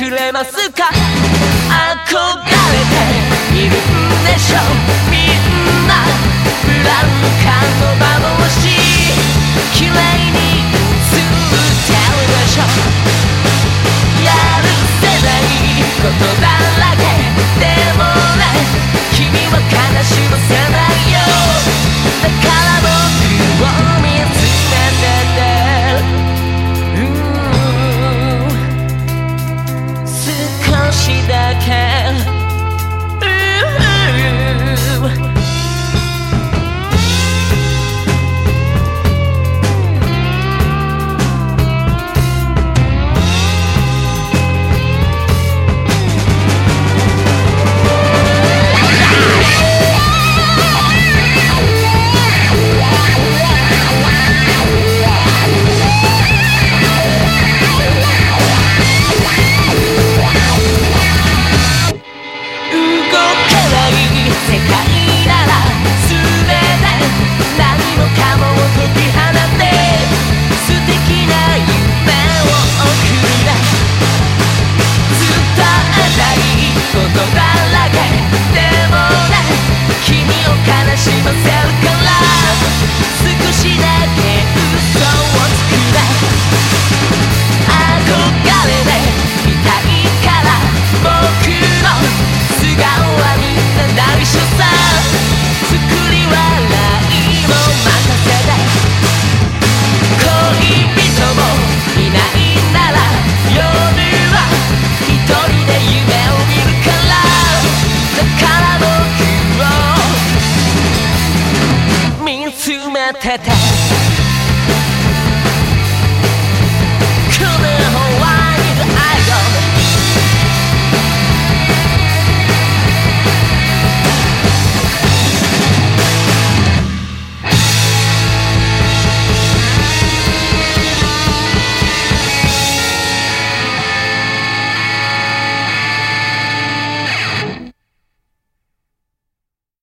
くれますか？憧れているんでしょう？らでもね君を悲しませるから。少しだけ。詰めてた